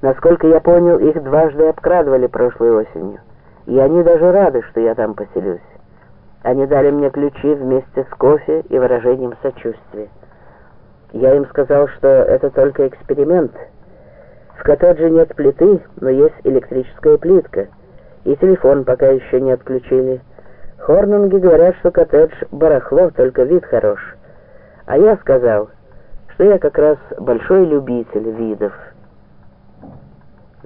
Насколько я понял, их дважды обкрадывали прошлой осенью, и они даже рады, что я там поселюсь. Они дали мне ключи вместе с кофе и выражением сочувствия. Я им сказал, что это только эксперимент. В коттедже нет плиты, но есть электрическая плитка, и телефон пока еще не отключили. Хорнунги говорят, что коттедж барахло, только вид хорош. А я сказал, что я как раз большой любитель видов.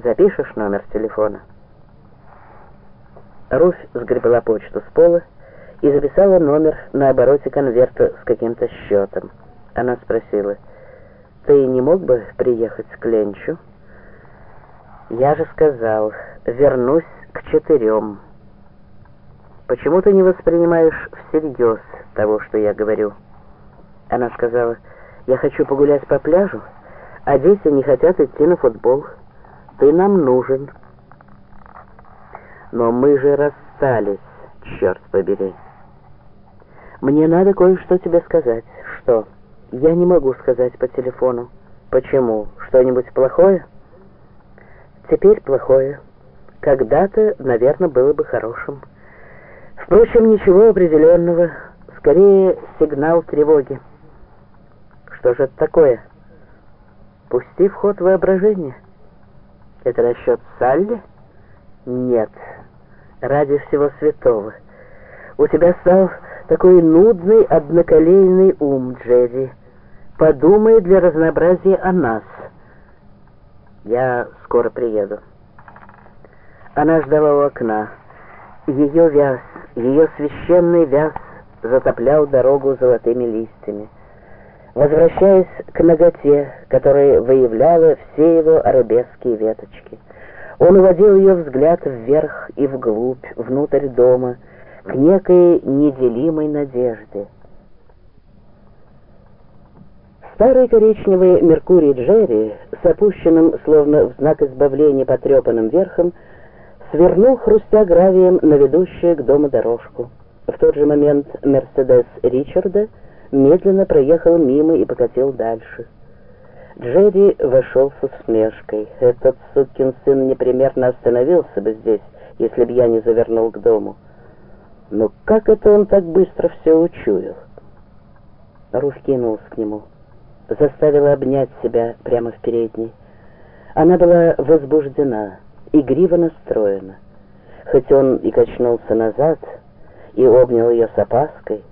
Запишешь номер телефона? Руфь сгребла почту с пола и записала номер на обороте конверта с каким-то счетом. Она спросила, «Ты не мог бы приехать к Ленчу?» «Я же сказал, вернусь к четырем». «Почему ты не воспринимаешь всерьез того, что я говорю?» Она сказала, «Я хочу погулять по пляжу, а дети не хотят идти на футбол. Ты нам нужен». «Но мы же расстались, черт побери». «Мне надо кое-что тебе сказать». «Что?» «Я не могу сказать по телефону». «Почему? Что-нибудь плохое?» «Теперь плохое. Когда-то, наверное, было бы хорошим». Впрочем, ничего определенного, скорее сигнал тревоги. Что же это такое? Пусти в ход воображения. Это насчет Салли? Нет, ради всего святого. У тебя стал такой нудный, одноколейный ум, Джерри. Подумай для разнообразия о нас. Я скоро приеду. Она ждала у окна. Ее вяз, ее священный вяз затоплял дорогу золотыми листьями. Возвращаясь к ноготе, которая выявляла все его арабеские веточки, он уводил ее взгляд вверх и вглубь, внутрь дома, к некой неделимой надежде. Старый коричневый Меркурий Джерри с опущенным, словно в знак избавления, потрепанным верхом, свернул, хрустя гравием, на ведущую к дому дорожку. В тот же момент Мерседес Ричарда медленно проехал мимо и покатил дальше. Джерри вошел с усмешкой. Этот сукин сын непременно остановился бы здесь, если б я не завернул к дому. Но как это он так быстро все учуял? Руф кинулся к нему, заставила обнять себя прямо в передней. Она была возбуждена игриво настроена. Хоть он и качнулся назад и обнял ее с опаской,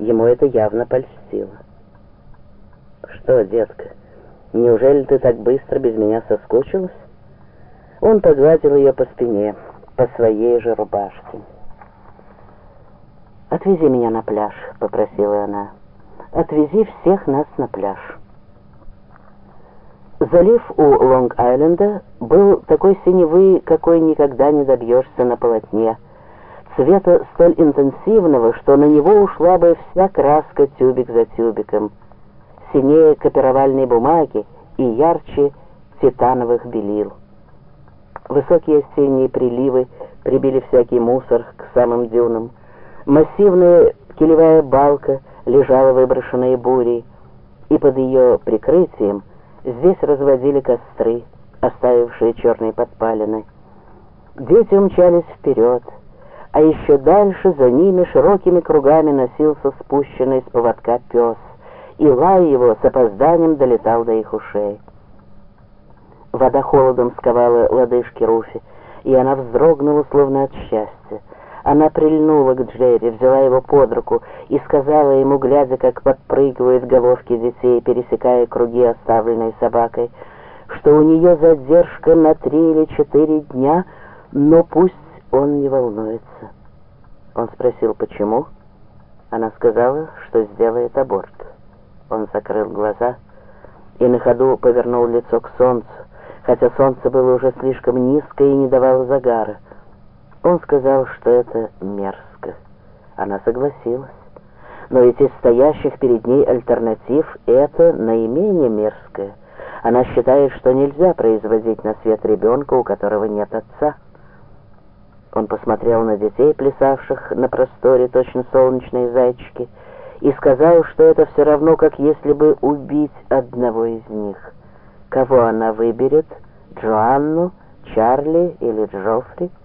ему это явно польстило. «Что, детка, неужели ты так быстро без меня соскучилась?» Он погладил ее по спине, по своей же рубашке. «Отвези меня на пляж», — попросила она. «Отвези всех нас на пляж». Залив у Лонг-Айленда был такой синевы, какой никогда не добьешься на полотне. Цвета столь интенсивного, что на него ушла бы вся краска тюбик за тюбиком. Синее копировальной бумаги и ярче титановых белил. Высокие осенние приливы прибили всякий мусор к самым дюнам. Массивная килевая балка лежала выброшенной бурей, и под ее прикрытием Здесь разводили костры, оставившие черные подпалины. Дети умчались вперед, а еще дальше за ними широкими кругами носился спущенный с поводка пес, и лай его с опозданием долетал до их ушей. Вода холодом сковала лодыжки Руфи, и она вздрогнула, словно от счастья. Она прильнула к Джерри, взяла его под руку и сказала ему, глядя, как подпрыгивают головки детей, пересекая круги, оставленные собакой, что у нее задержка на три или четыре дня, но пусть он не волнуется. Он спросил, почему? Она сказала, что сделает аборт. Он закрыл глаза и на ходу повернул лицо к солнцу, хотя солнце было уже слишком низко и не давало загара. Он сказал, что это мерзко. Она согласилась. Но ведь из стоящих перед ней альтернатив это наименее мерзкое. Она считает, что нельзя производить на свет ребенка, у которого нет отца. Он посмотрел на детей, плясавших на просторе точно солнечные зайчики, и сказал, что это все равно, как если бы убить одного из них. Кого она выберет, Джоанну, Чарли или Джоффри —